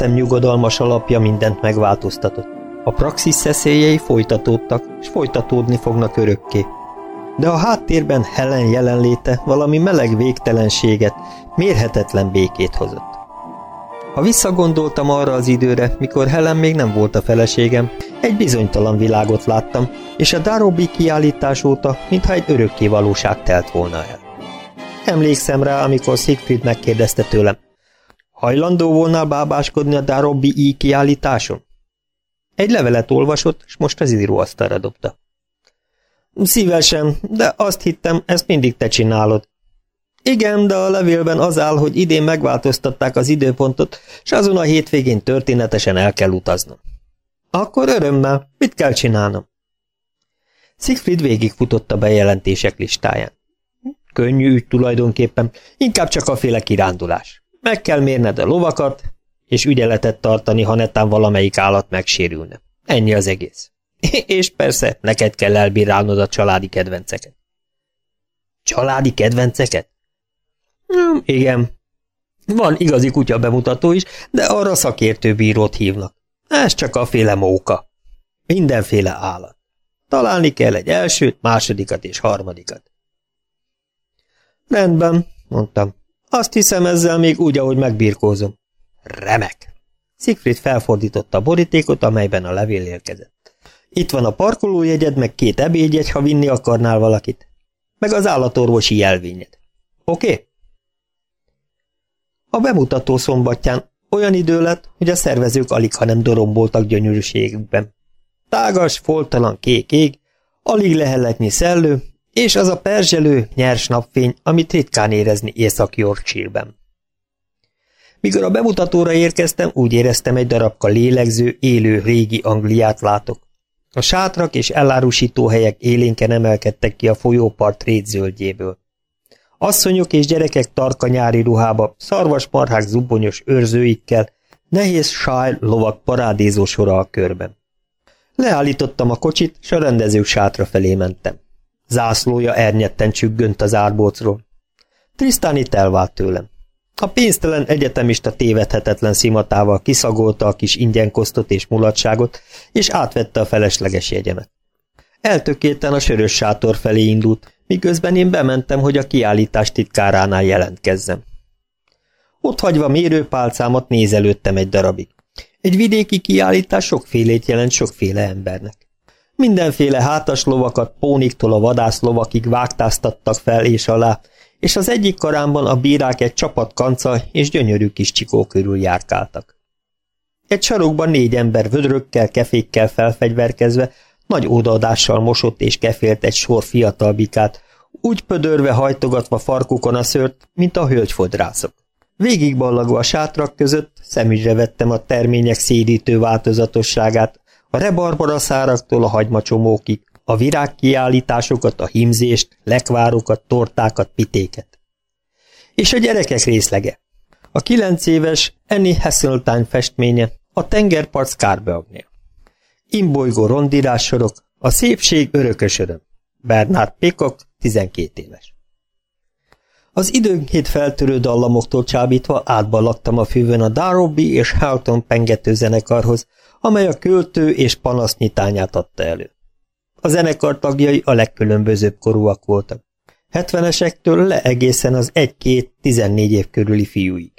életem nyugodalmas alapja mindent megváltoztatott. A praxis szeszélyei folytatódtak, és folytatódni fognak örökké. De a háttérben Helen jelenléte valami meleg végtelenséget, mérhetetlen békét hozott. Ha visszagondoltam arra az időre, mikor Helen még nem volt a feleségem, egy bizonytalan világot láttam, és a Darobi kiállítás óta, mintha egy örökké valóság telt volna el. Emlékszem rá, amikor Siegfried megkérdezte tőlem, hajlandó volnál bábáskodni a Darobi i kiállításon? Egy levelet olvasott, és most az íróasztalra dobta. Szívesen, de azt hittem, ezt mindig te csinálod. Igen, de a levélben az áll, hogy idén megváltoztatták az időpontot, és azon a hétvégén történetesen el kell utaznom. Akkor örömmel, mit kell csinálnom? Siegfried végigfutott a bejelentések listáján. Könnyű ügy tulajdonképpen, inkább csak a féle kirándulás. Meg kell mérned a lovakat, és ügyeletet tartani, ha netán valamelyik állat megsérülne. Ennyi az egész. És persze, neked kell elbírálnod a családi kedvenceket. Családi kedvenceket? Hm, igen. Van igazi kutya bemutató is, de arra szakértő bírót hívnak. Ez csak a féle móka. Mindenféle állat. Találni kell egy elsőt, másodikat és harmadikat. Rendben, mondtam. Azt hiszem ezzel még úgy, ahogy megbírkózom. Remek! Siegfried felfordította a borítékot, amelyben a levél érkezett. Itt van a parkolójegyed, meg két ebédjegy, ha vinni akarnál valakit. Meg az állatorvosi jelvényed. Oké? A bemutató szombatján olyan idő lett, hogy a szervezők alig, ha nem doromboltak gyönyörűségükben. Tágas, foltalan kék ég, alig leheletnyi szellő, és az a perzselő, nyers napfény, amit ritkán érezni Észak-Yorkshire-ben. Mikor a bemutatóra érkeztem, úgy éreztem egy darabka lélegző, élő régi Angliát látok. A sátrak és elárusító helyek élénken emelkedtek ki a folyópart rétzöldjéből. Asszonyok és gyerekek tarka nyári ruhába, szarvasmarhák zubonyos őrzőikkel, nehéz sáj lovak parádézó sora a körben. Leállítottam a kocsit, s a rendezők sátra felé mentem. Zászlója ernyetten csüggönt az árbócról. Trisztán itt elvált tőlem. A pénztelen egyetemista tévedhetetlen szimatával kiszagolta a kis ingyenkosztot és mulatságot, és átvette a felesleges jegyemet. Eltökélten a sörös sátor felé indult, miközben én bementem, hogy a kiállítás titkáránál jelentkezzem. Ott hagyva mérőpálcámat nézelődtem egy darabig. Egy vidéki kiállítás sokfélét jelent sokféle embernek. Mindenféle hátas lovakat póniktól a vadászlovakig vágtáztattak fel és alá, és az egyik karámban a bírák egy csapat kanca és gyönyörű kis csikó körül járkáltak. Egy sarokban négy ember vödrökkel, kefékkel felfegyverkezve, nagy ódaadással mosott és kefélt egy sor fiatal bikát, úgy pödörve hajtogatva farkukon a szőrt, mint a hölgyfodrászok. Végigballagva a sátrak között szemügyre vettem a termények szédítő változatosságát, a rebarbara száraktól a hagymacsomókig, a virágkiállításokat, a himzést, lekvárokat, tortákat, pitéket. És a gyerekek részlege. A kilenc éves Annie Hasseltine festménye a tengerpart Scarborough-nél. Imbolygó rondírás sorok, a szépség örökös öröm. Bernard Peacock, 12 éves. Az időnként feltörő dallamoktól csábítva átbalagtam a fűvön a Darobi és Halton pengető zenekarhoz, amely a költő és panasznyitányát adta elő. A zenekar tagjai a legkülönbözőbb korúak voltak. 70-esektől le egészen az 1-2-14 év körüli fiúig.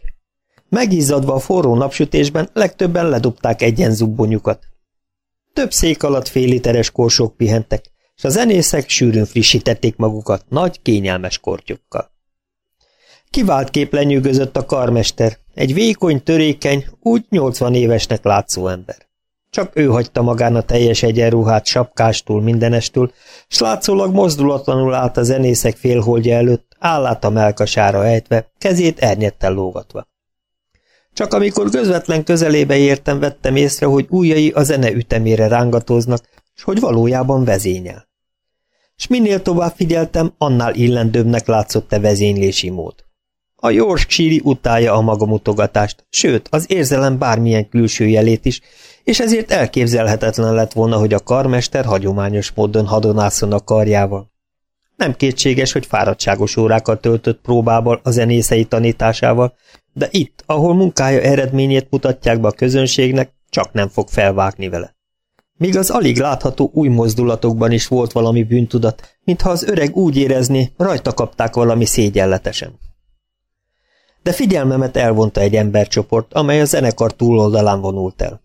Megizzadva a forró napsütésben legtöbben ledobták egyenzubbonyukat. Több szék alatt fél literes korsók pihentek, és a zenészek sűrűn frissítették magukat nagy, kényelmes kortyokkal. Kivált kép lenyűgözött a karmester, egy vékony, törékeny, úgy 80 évesnek látszó ember. Csak ő hagyta magán a teljes egyenruhát sapkástól, mindenestől, s látszólag mozdulatlanul állt a zenészek félholdja előtt, állát a melkasára ejtve, kezét ernyetten lógatva. Csak amikor közvetlen közelébe értem, vettem észre, hogy ujjai a zene ütemére rángatóznak, s hogy valójában vezényel. S minél tovább figyeltem, annál illendőbbnek látszott a vezénylési mód. A Yorkshire utálja a maga mutogatást, sőt, az érzelem bármilyen külső jelét is, és ezért elképzelhetetlen lett volna, hogy a karmester hagyományos módon hadonászon a karjával. Nem kétséges, hogy fáradtságos órákat töltött próbával a zenészei tanításával, de itt, ahol munkája eredményét mutatják be a közönségnek, csak nem fog felvágni vele. Míg az alig látható új mozdulatokban is volt valami bűntudat, mintha az öreg úgy érezné, rajta kapták valami szégyenletesen. De figyelmemet elvonta egy embercsoport, amely a zenekar túloldalán vonult el.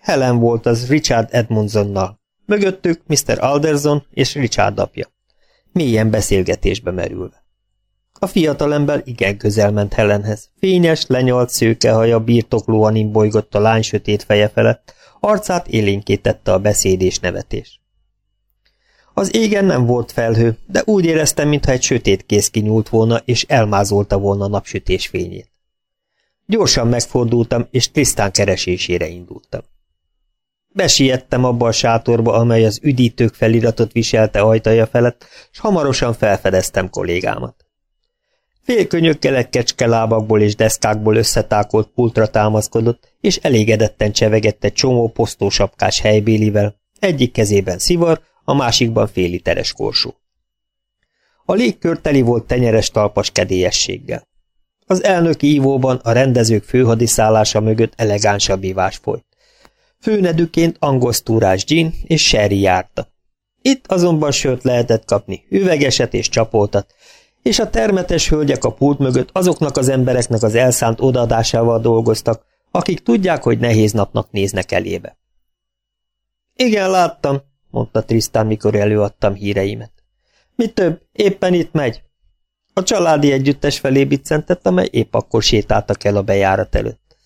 Helen volt az Richard Edmundsonnal, mögöttük Mr. Alderson és Richard apja. Mélyen beszélgetésbe merülve. A fiatalember igen közel ment Helenhez. Fényes, lenyalt szőkehaja birtoklóan imbolygott a lány sötét feje felett, arcát élénkítette a beszéd és nevetés. Az égen nem volt felhő, de úgy éreztem, mintha egy sötét kéz kinyúlt volna, és elmázolta volna a napsütés fényét. Gyorsan megfordultam, és Trisztán keresésére indultam. Besiettem abba a sátorba, amely az üdítők feliratot viselte ajtaja felett, és hamarosan felfedeztem kollégámat. Félkönyökkel egy kecskelábakból és deszkákból összetákolt pultra támaszkodott, és elégedetten csevegett egy csomó posztósapkás helybélivel, egyik kezében szivar, a másikban fél literes korsó. A légkör teli volt tenyeres talpas kedélyességgel. Az elnöki ívóban a rendezők főhadiszállása mögött elegánsabb ivás folyt. Főnedüként angosztúrás gin és sherry járta. Itt azonban sört lehetett kapni, üvegeset és csapoltat, és a termetes hölgyek a pult mögött azoknak az embereknek az elszánt odaadásával dolgoztak, akik tudják, hogy nehéz napnak néznek elébe. Igen, láttam, mondta Trisztán, mikor előadtam híreimet. Mi több, éppen itt megy. A családi együttes felé biccentett, amely épp akkor sétáltak el a bejárat előtt.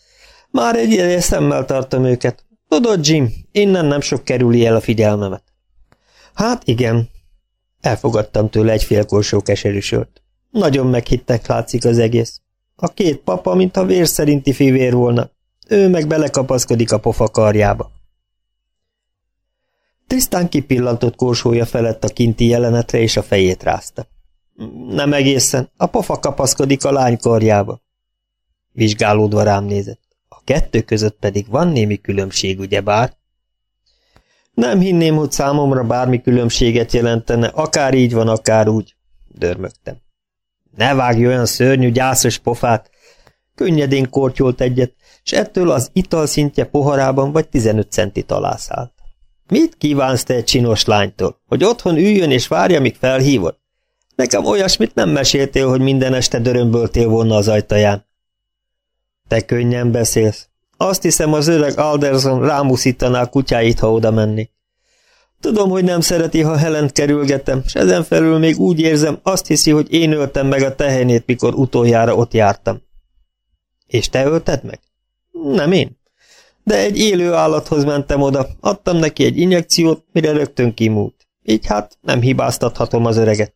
Már egy ideje szemmel tartom őket. Tudod, Jim, innen nem sok kerüli el a figyelmemet. Hát igen, Elfogadtam tőle egy félkorsó keserűsört. Nagyon meghittek látszik az egész. A két papa, mintha vér szerinti fivér volna. Ő meg belekapaszkodik a pofa karjába. Trisztán kipillantott korsója felett a kinti jelenetre, és a fejét rázta. Nem egészen, a pofa kapaszkodik a lány karjába. Vizsgálódva rám nézett. A kettő között pedig van némi különbség, ugyebár? Nem hinném, hogy számomra bármi különbséget jelentene, akár így van, akár úgy, dörmögtem. Ne vágj olyan szörnyű, gyászos pofát! Könnyedén kortyolt egyet, és ettől az ital szintje poharában vagy 15 centit alászállt. Mit kívánsz te egy csinos lánytól? Hogy otthon üljön és várja, míg felhívod? Nekem olyasmit nem meséltél, hogy minden este dörömböltél volna az ajtaján. Te könnyen beszélsz. Azt hiszem, az öreg Alderson rámuszítaná a kutyáit, ha oda menni. Tudom, hogy nem szereti, ha Helent kerülgetem, és ezen felül még úgy érzem, azt hiszi, hogy én öltem meg a tehenét, mikor utoljára ott jártam. És te ölted meg? Nem én. De egy élő állathoz mentem oda, adtam neki egy injekciót, mire rögtön kimúlt. Így hát nem hibáztathatom az öreget.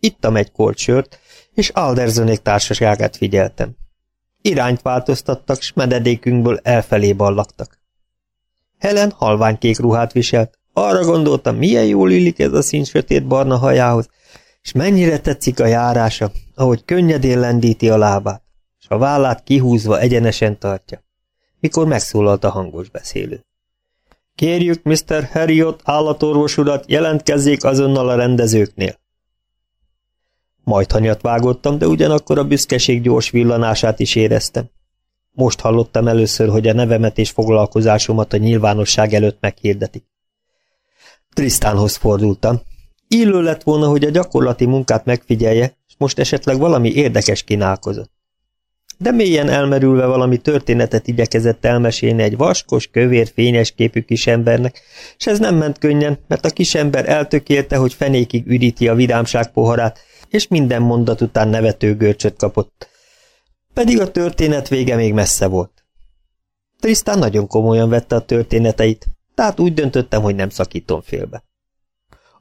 Ittam egy kortsört, és Aldersonék társaságát figyeltem. Irányt változtattak, s mededékünkből elfelé ballaktak. Helen halványkék ruhát viselt. Arra gondoltam, milyen jól illik ez a szín sötét barna hajához, és mennyire tetszik a járása, ahogy könnyedén lendíti a lábát, és a vállát kihúzva egyenesen tartja. Mikor megszólalt a hangos beszélő. Kérjük Mr. Harriot állatorvos urat, jelentkezzék azonnal a rendezőknél. Majd hanyat vágottam, de ugyanakkor a büszkeség gyors villanását is éreztem. Most hallottam először, hogy a nevemet és foglalkozásomat a nyilvánosság előtt meghirdetik. Trisztánhoz fordultam. Illő lett volna, hogy a gyakorlati munkát megfigyelje, és most esetleg valami érdekes kínálkozott. De mélyen elmerülve valami történetet igyekezett elmesélni egy vaskos, kövér, fényes képű kisembernek, és ez nem ment könnyen, mert a kisember eltökélte, hogy fenékig üríti a vidámság poharát, és minden mondat után nevető görcsöt kapott. Pedig a történet vége még messze volt. Trisztán nagyon komolyan vette a történeteit, tehát úgy döntöttem, hogy nem szakítom félbe.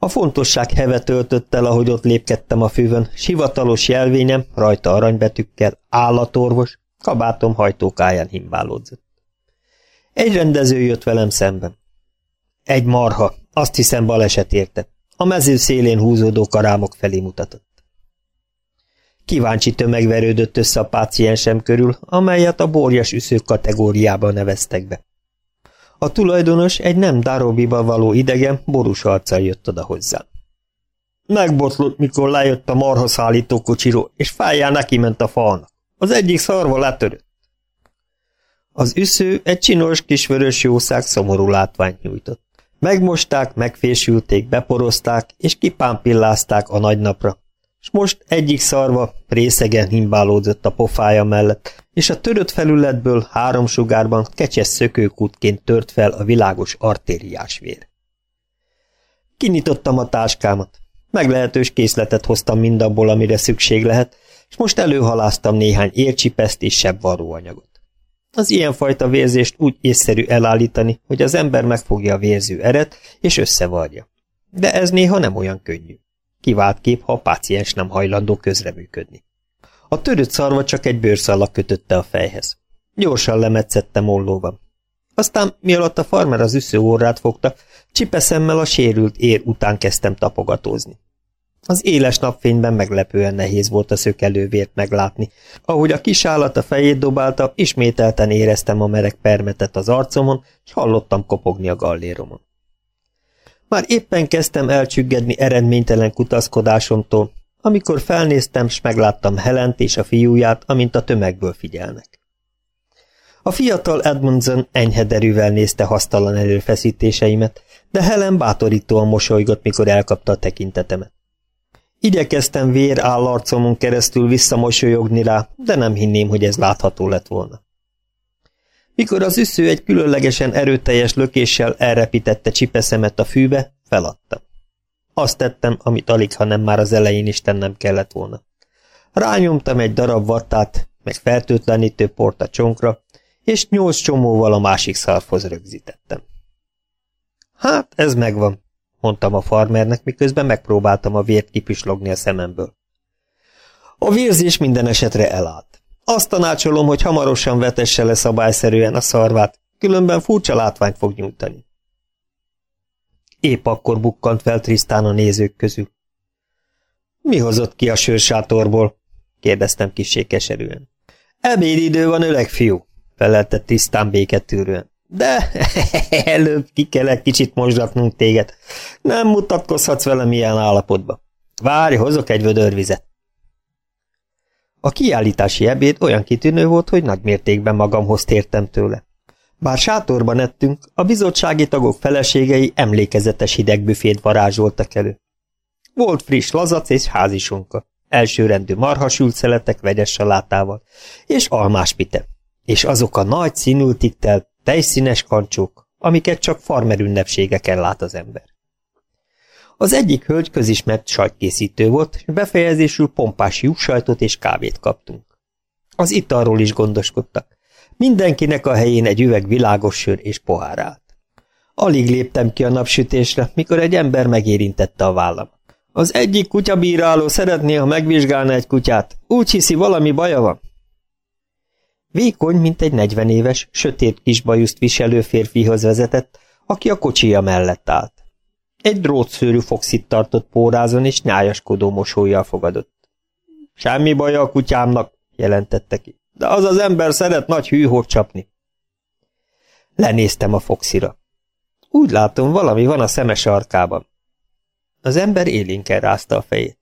A fontosság heve töltött el, ahogy ott lépkedtem a fűvön, sivatalos jelvényem, rajta aranybetűkkel, állatorvos, kabátom hajtókáján himbálódzott. Egy rendező jött velem szemben. Egy marha, azt hiszem baleset érte. A mező szélén húzódó karámok felé mutatott. Kíváncsi tömeg verődött össze a páciensem körül, amelyet a borjas üszők kategóriába neveztek be. A tulajdonos egy nem darobiba való idegen borús arccal jött oda hozzám. Megbotlott, mikor lejött a marhaszállító kocsiról, és fájján neki ment a falnak. Az egyik szarva letörött. Az üsző egy csinos kis vörös jószág szomorú látványt nyújtott. Megmosták, megfésülték, beporozták, és kipámpillázták a nagy. És most egyik szarva részegen himbálódzott a pofája mellett, és a törött felületből három sugárban kecses szökőkútként tört fel a világos artériás vér. Kinyitottam a táskámat. Meglehetős készletet hoztam mindabból, amire szükség lehet, és most előhaláztam néhány ércsipeszt és sebb varróanyagot. Az ilyenfajta vérzést úgy észszerű elállítani, hogy az ember megfogja a vérző eret és összevarja. De ez néha nem olyan könnyű. Kivált kép, ha a páciens nem hajlandó közreműködni. A törött szarva csak egy bőrszallag kötötte a fejhez. Gyorsan lemetszettem ollóban. Aztán, mi alatt a farmer az üsző órát fogta, csipeszemmel a sérült ér után kezdtem tapogatózni. Az éles napfényben meglepően nehéz volt a szökelővért meglátni. Ahogy a kis állat a fejét dobálta, ismételten éreztem a mereg permetet az arcomon, és hallottam kopogni a galléromon. Már éppen kezdtem elcsüggedni eredménytelen kutaszkodásomtól, amikor felnéztem, s megláttam Helent és a fiúját, amint a tömegből figyelnek. A fiatal Edmundson enyhe derűvel nézte hasztalan erőfeszítéseimet, de Helen bátorítóan mosolygott, mikor elkapta a tekintetemet. Igyekeztem vér állarcomon keresztül visszamosolyogni rá, de nem hinném, hogy ez látható lett volna. Mikor az üsző egy különlegesen erőteljes lökéssel elrepítette csipeszemet a fűbe, feladtam. Azt tettem, amit alig, ha nem már az elején is tennem kellett volna. Rányomtam egy darab vattát, meg fertőtlenítő port a csonkra, és nyolc csomóval a másik szarfhoz rögzítettem. Hát, ez megvan, mondtam a farmernek, miközben megpróbáltam a vért kipislogni a szememből. A vérzés minden esetre elállt. Azt tanácsolom, hogy hamarosan vetesse le szabályszerűen a szarvát, különben furcsa látványt fog nyújtani. Épp akkor bukkant fel Trisztán a nézők közül. Mi hozott ki a sörsátorból? kérdeztem kissé keserűen. Ebédidő van, öreg fiú, felelte tisztán béketűrően. De előbb ki kellett kicsit mosdatnunk téged. Nem mutatkozhatsz velem ilyen állapotba. Várj, hozok egy vödör vizet. A kiállítási ebéd olyan kitűnő volt, hogy nagy mértékben magamhoz tértem tőle. Bár sátorban ettünk, a bizottsági tagok feleségei emlékezetes hideg büfét varázsoltak elő. Volt friss lazac és házisonka, elsőrendű marhasült szeletek vegyes salátával, és almás pite, és azok a nagy színültiktel tejszínes kancsók, amiket csak farmer ünnepségeken lát az ember. Az egyik hölgy közismert sajtkészítő volt, és befejezésül pompás jussajtot és kávét kaptunk. Az italról is gondoskodtak. Mindenkinek a helyén egy üveg világos sör és pohár állt. Alig léptem ki a napsütésre, mikor egy ember megérintette a vállam. Az egyik kutyabíráló szeretné, ha megvizsgálna egy kutyát. Úgy hiszi, valami baja van. Vékony, mint egy negyvenéves, sötét kisbajuszt viselő férfihoz vezetett, aki a kocsija mellett állt. Egy drótszőrű foxit tartott pórázon, és nyájaskodó mosolyjal fogadott. Semmi baja a kutyámnak, jelentette ki, de az az ember szeret nagy hűhót csapni. Lenéztem a foxira. Úgy látom, valami van a szemes arkában. Az ember élénken rázta a fejét.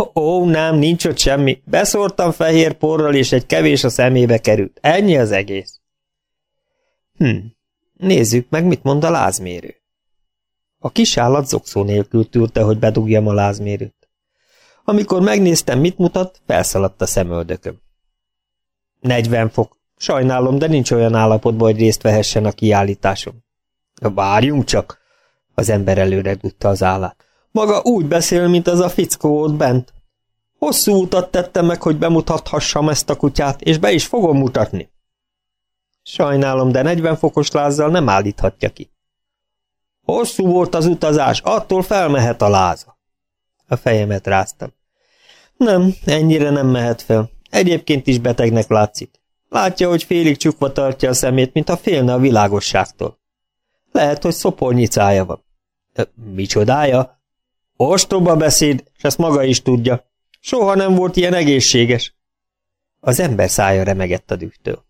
Ó, ó, nem, nincs ott semmi. Beszórtam fehér porral, és egy kevés a szemébe került. Ennyi az egész. Hm, nézzük meg, mit mond a lázmérő. A kis állat zokszó nélkül tűrte, hogy bedugjam a lázmérőt. Amikor megnéztem, mit mutat, felszaladt a szemöldököm. 40 fok. Sajnálom, de nincs olyan állapotban, hogy részt vehessen a kiállításom. Várjunk csak! Az ember előre dutta az állát. Maga úgy beszél, mint az a fickó ott bent. Hosszú utat tettem meg, hogy bemutathassam ezt a kutyát, és be is fogom mutatni. Sajnálom, de 40 fokos lázzal nem állíthatja ki. Hosszú volt az utazás, attól felmehet a láza. A fejemet ráztam. Nem, ennyire nem mehet fel. Egyébként is betegnek látszik. Látja, hogy félig csukva tartja a szemét, mintha félne a világosságtól. Lehet, hogy szopornyicája van. Micsodája? Ostoba beszéd, és ezt maga is tudja. Soha nem volt ilyen egészséges. Az ember szája remegett a dühtől.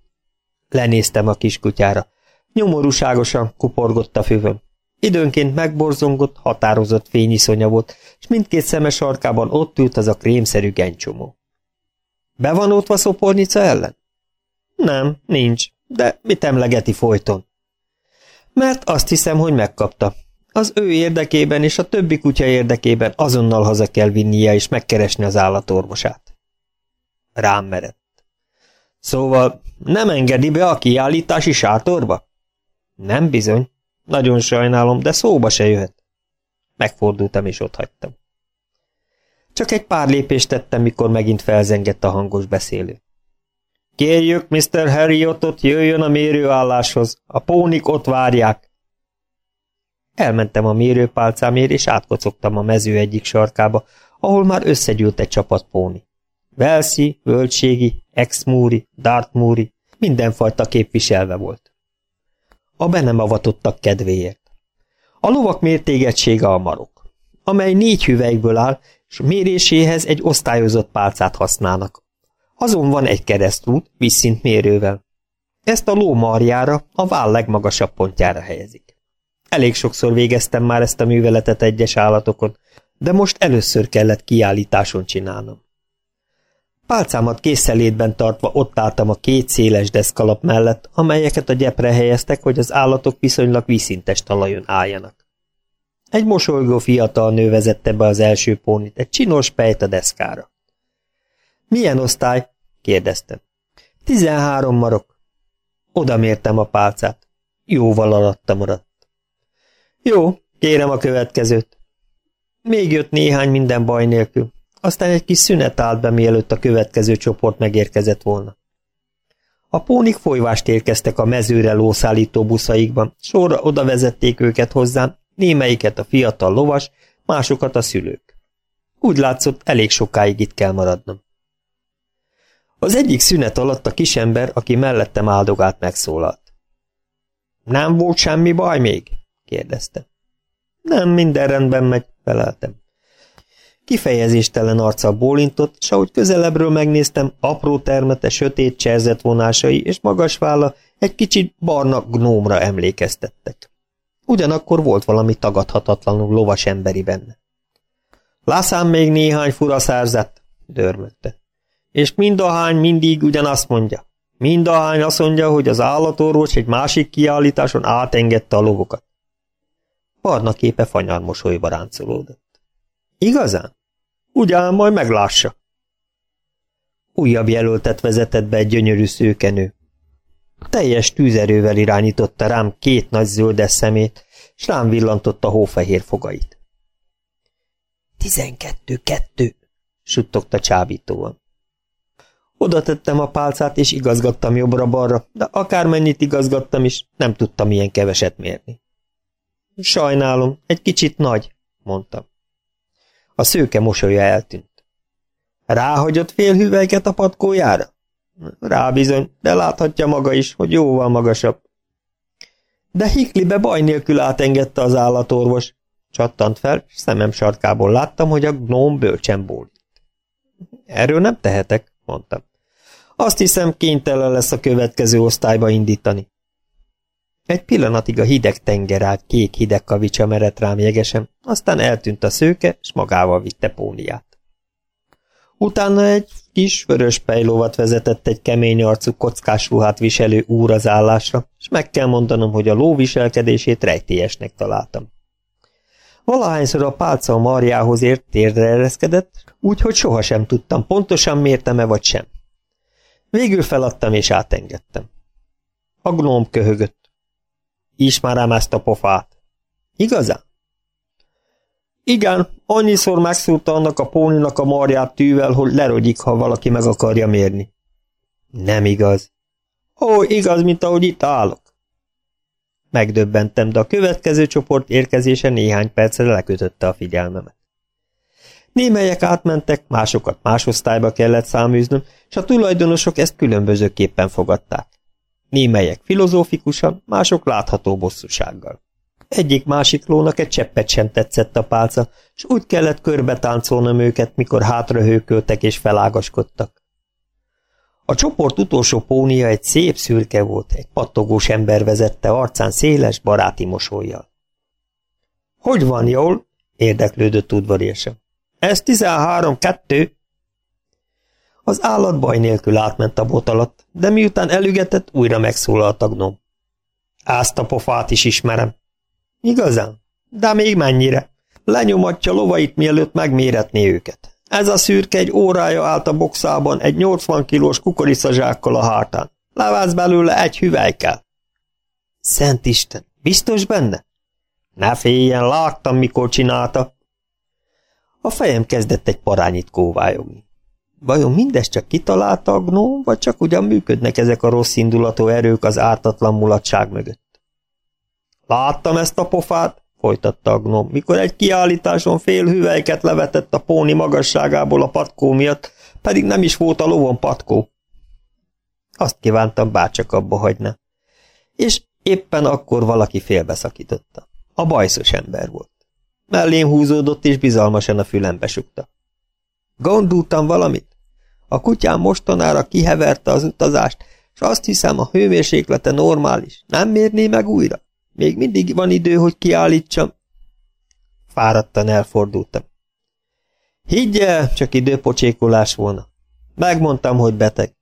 Lenéztem a kiskutyára. Nyomorúságosan kuporgott a füvön. Időnként megborzongott, határozott fényiszonya volt, és mindkét szeme sarkában ott ült az a krémszerű gencsomó. Be van ótva szopornica ellen? Nem, nincs, de mit emlegeti folyton? Mert azt hiszem, hogy megkapta. Az ő érdekében és a többi kutya érdekében azonnal haza kell vinnie és megkeresni az állatorvosát. Rám merett. Szóval nem engedi be a kiállítási sátorba? Nem bizony. Nagyon sajnálom, de szóba se jöhet. Megfordultam és ott hagytam. Csak egy pár lépést tettem, mikor megint felzengett a hangos beszélő. Kérjük Mr. Harriotot, jöjjön a mérőálláshoz. A pónik ott várják. Elmentem a mérőpálcámért, és átkocogtam a mező egyik sarkába, ahol már összegyűlt egy csapat póni. Velszi, Völgységi, Exmúri, Dartmúri, mindenfajta képviselve volt. A be nem avatottak kedvéért. A lovak mértégetsége a marok, amely négy hüvelykből áll, és méréséhez egy osztályozott pálcát használnak. Azon van egy keresztút, vízszint mérővel. Ezt a ló marjára, a váll legmagasabb pontjára helyezik. Elég sokszor végeztem már ezt a műveletet egyes állatokon, de most először kellett kiállításon csinálnom. Pálcámat készelétben tartva ott álltam a két széles deszkalap mellett, amelyeket a gyepre helyeztek, hogy az állatok viszonylag vízszintes talajon álljanak. Egy mosolygó fiatal nő vezette be az első pónit, egy csinos pejt a deszkára. Milyen osztály? kérdeztem. Tizenhárom marok. Oda mértem a pálcát. Jóval alatta maradt. Jó, kérem a következőt. Még jött néhány minden baj nélkül. Aztán egy kis szünet állt be, mielőtt a következő csoport megérkezett volna. A pónik folyvást érkeztek a mezőre lószállító buszaikban, sorra oda vezették őket hozzám, némelyiket a fiatal lovas, másokat a szülők. Úgy látszott, elég sokáig itt kell maradnom. Az egyik szünet alatt a kisember, aki mellettem áldogált, megszólalt. Nem volt semmi baj még? kérdezte. Nem, minden rendben megy, feleltem. Kifejezéstelen arccal bólintott, és ahogy közelebbről megnéztem, apró termete, sötét cserzett vonásai és magas válla egy kicsit barna gnómra emlékeztettek. Ugyanakkor volt valami tagadhatatlanul lovas emberi benne. Lászám még néhány fura szárzat, dörmögte. És mindahány mindig ugyanazt mondja. Mindahány azt mondja, hogy az állatorvos egy másik kiállításon átengedte a lovokat. Barna képe fanyar mosolyba ráncolódott. Igazán? Ugyan majd meglássa. Újabb jelöltet vezetett be egy gyönyörű szőkenő. Teljes tűzerővel irányította rám két nagy zöldes szemét, s rám villantotta hófehér fogait. Tizenkettő-kettő, suttogta csábítóan. Oda tettem a pálcát, és igazgattam jobbra-balra, de akármennyit igazgattam is, nem tudtam ilyen keveset mérni. Sajnálom, egy kicsit nagy, mondtam. A szőke mosolya eltűnt. Ráhagyott fél hüvelyket a patkójára? Rá bizony, de láthatja maga is, hogy jóval magasabb. De Hiklibe baj nélkül átengedte az állatorvos. Csattant fel, és szemem sarkából láttam, hogy a gnóm bölcsen bólít. Erről nem tehetek, mondtam. Azt hiszem, kénytelen lesz a következő osztályba indítani. Egy pillanatig a hideg tenger át kék hideg kavicsa merett rám jegesen, aztán eltűnt a szőke, és magával vitte póniát. Utána egy kis vörös pejlóvat vezetett egy kemény arcú kockás ruhát viselő úr az állásra, és meg kell mondanom, hogy a ló viselkedését rejtélyesnek találtam. Valahányszor a pálca a marjához ért, térdre ereszkedett, úgyhogy sohasem tudtam, pontosan mértem-e vagy sem. Végül feladtam és átengedtem. A gnóm köhögött. Ismerem ezt a pofát. Igazán? Igen, annyiszor megszúrta annak a póninak a marját tűvel, hogy lerogyik, ha valaki meg akarja mérni. Nem igaz. Ó, igaz, mint ahogy itt állok. Megdöbbentem, de a következő csoport érkezése néhány percre lekötötte a figyelmemet. Némelyek átmentek, másokat más osztályba kellett száműznöm, és a tulajdonosok ezt különbözőképpen fogadták. Némelyek filozófikusan, mások látható bosszúsággal. Egyik-másik lónak egy cseppet sem tetszett a pálca, és úgy kellett körbe táncolnom őket, mikor hátrahőköltek és felágaskodtak. A csoport utolsó pónia egy szép szürke volt, egy pattogós ember vezette arcán széles, baráti mosolyjal. Hogy van jól? érdeklődött udvariasan. Ez 13-2. Az állat baj nélkül átment a bot alatt, de miután elügetett, újra megszólalt a gnóm. Ázt a pofát is ismerem. Igazán? De még mennyire? Lenyomatja lovait, mielőtt megméretné őket. Ez a szürke egy órája állt a boxában egy 80 kilós kukoricazsákkal a hátán. Leváz belőle egy hüvelykkel. Szent Isten, biztos benne? Ne féljen, láttam, mikor csinálta. A fejem kezdett egy parányit kóvályogni. Vajon mindez csak kitalálta a gnóm, vagy csak ugyan működnek ezek a rossz indulatú erők az ártatlan mulatság mögött? Láttam ezt a pofát, folytatta a gnóm, mikor egy kiállításon fél hüvelyket levetett a póni magasságából a patkó miatt, pedig nem is volt a lovon patkó. Azt kívántam, bárcsak abba hagyna. És éppen akkor valaki félbeszakította. A bajszos ember volt. Mellén húzódott és bizalmasan a fülembe sukta. Gondoltam valamit? A kutyám mostonára kiheverte az utazást, és azt hiszem, a hőmérséklete normális. Nem mérné meg újra? Még mindig van idő, hogy kiállítsam. Fáradtan elfordultam. Higgyel, csak időpocsékolás volna. Megmondtam, hogy beteg.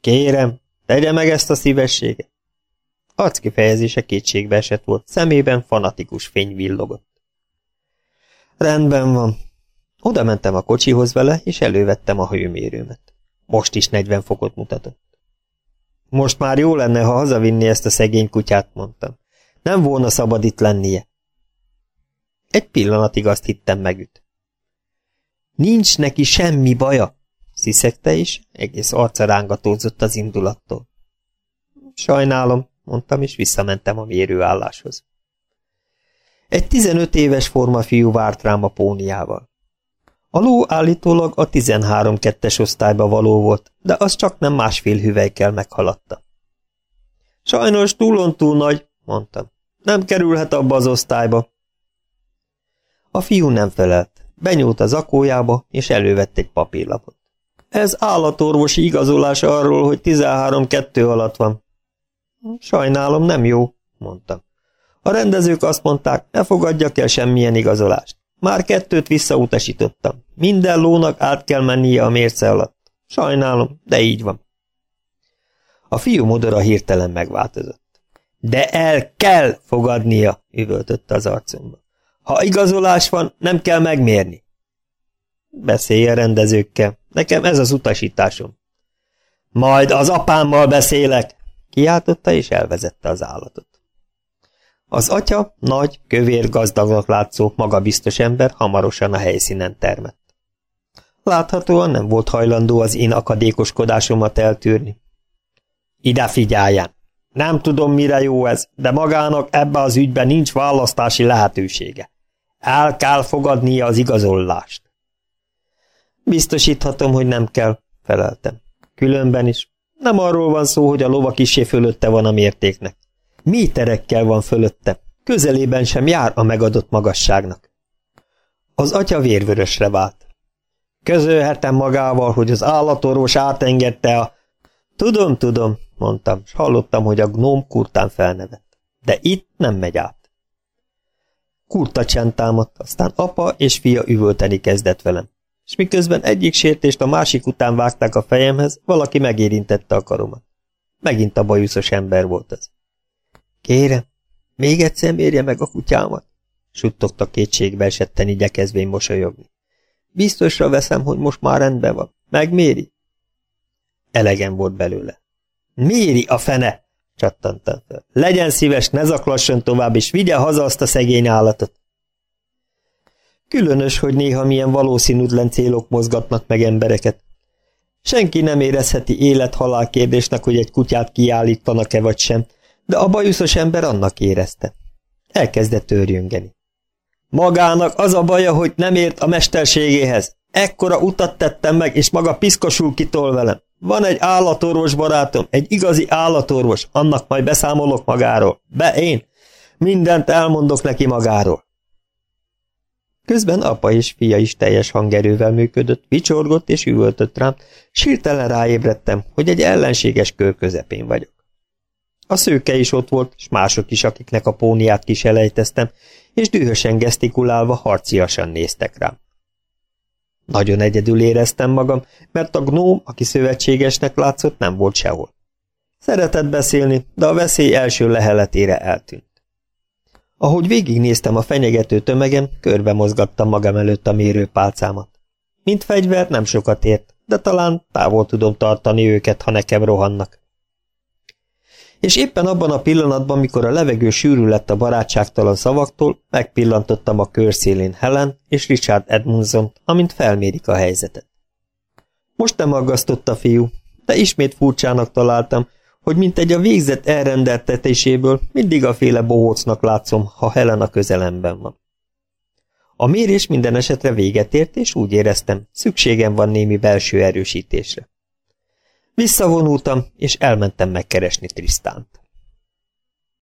Kérem, tegye meg ezt a szívességet. Arckifejezése kétségbe esett volt, szemében fanatikus fény villogott. Rendben van. Oda mentem a kocsihoz vele, és elővettem a hőmérőmet. Most is 40 fokot mutatott. Most már jó lenne, ha hazavinni ezt a szegény kutyát, mondtam. Nem volna szabad itt lennie. Egy pillanatig azt hittem megüt. Nincs neki semmi baja, sziszegte is, egész arca rángatózott az indulattól. Sajnálom, mondtam, és visszamentem a mérőálláshoz. Egy 15 éves formafiú várt rám a póniával. A ló állítólag a 13-2-es osztályba való volt, de az csak nem másfél hüvelykkel meghaladta. Sajnos túlon túl nagy, mondtam. Nem kerülhet abba az osztályba. A fiú nem felelt. Benyúlt az akójába, és elővett egy papírlapot. Ez állatorvosi igazolás arról, hogy 13-2 alatt van. Sajnálom, nem jó, mondtam. A rendezők azt mondták, ne fogadjak el semmilyen igazolást. Már kettőt visszautasítottam. Minden lónak át kell mennie a mérce alatt. Sajnálom, de így van. A fiú modora hirtelen megváltozott. De el kell fogadnia, üvöltötte az arcomba. Ha igazolás van, nem kell megmérni. Beszélj a rendezőkkel. Nekem ez az utasításom. Majd az apámmal beszélek, kiáltotta és elvezette az állatot. Az atya, nagy, kövér, gazdagnak látszó, magabiztos ember hamarosan a helyszínen termett. Láthatóan nem volt hajlandó az én akadékoskodásomat eltűrni. Ide figyeljen! Nem tudom, mire jó ez, de magának ebbe az ügyben nincs választási lehetősége. El kell fogadnia az igazolást. Biztosíthatom, hogy nem kell, feleltem. Különben is. Nem arról van szó, hogy a lova kisé fölötte van a mértéknek. Méterekkel van fölötte. Közelében sem jár a megadott magasságnak. Az atya vérvörösre vált. Közölhetem magával, hogy az állatorvos átengedte a... Tudom, tudom, mondtam, s hallottam, hogy a gnóm kurtán felnevett. De itt nem megy át. Kurta csend támadt, aztán apa és fia üvölteni kezdett velem. És miközben egyik sértést a másik után vágták a fejemhez, valaki megérintette a karomat. Megint a bajuszos ember volt ez. Kérem, még egyszer mérje meg a kutyámat, suttogta kétségbe esetten igyekezvén mosolyogni. Biztosra veszem, hogy most már rendben van. Megméri? Elegem volt belőle. Méri a fene! csattantam fel. Legyen szíves, ne zaklasson tovább, és vigye haza azt a szegény állatot. Különös, hogy néha milyen valószínűtlen célok mozgatnak meg embereket. Senki nem érezheti élet-halál kérdésnek, hogy egy kutyát kiállítanak-e vagy sem, de a bajuszos ember annak érezte. Elkezdett őrjöngeni. Magának az a baja, hogy nem ért a mesterségéhez. Ekkora utat tettem meg, és maga piszkosul kitol velem. Van egy állatorvos barátom, egy igazi állatorvos, annak majd beszámolok magáról. Be én. Mindent elmondok neki magáról. Közben apa és fia is teljes hangerővel működött, vicsorgott és üvöltött rám, sírtelen ráébredtem, hogy egy ellenséges kör közepén vagyok. A szőke is ott volt, s mások is, akiknek a póniát kiselejteztem, és dühösen gesztikulálva harciasan néztek rám. Nagyon egyedül éreztem magam, mert a gnóm, aki szövetségesnek látszott, nem volt sehol. Szeretett beszélni, de a veszély első leheletére eltűnt. Ahogy végignéztem a fenyegető tömegem, körbe mozgattam magam előtt a mérőpálcámat. Mint fegyver nem sokat ért, de talán távol tudom tartani őket, ha nekem rohannak. És éppen abban a pillanatban, mikor a levegő sűrű lett a barátságtalan szavaktól, megpillantottam a körszélén Helen és Richard Edmundson, amint felmérik a helyzetet. Most nem aggasztott a fiú, de ismét furcsának találtam, hogy mint egy a végzett elrendeltetéséből mindig a féle bohócnak látszom, ha Helen a közelemben van. A mérés minden esetre véget ért, és úgy éreztem, szükségem van némi belső erősítésre. Visszavonultam, és elmentem megkeresni Trisztánt.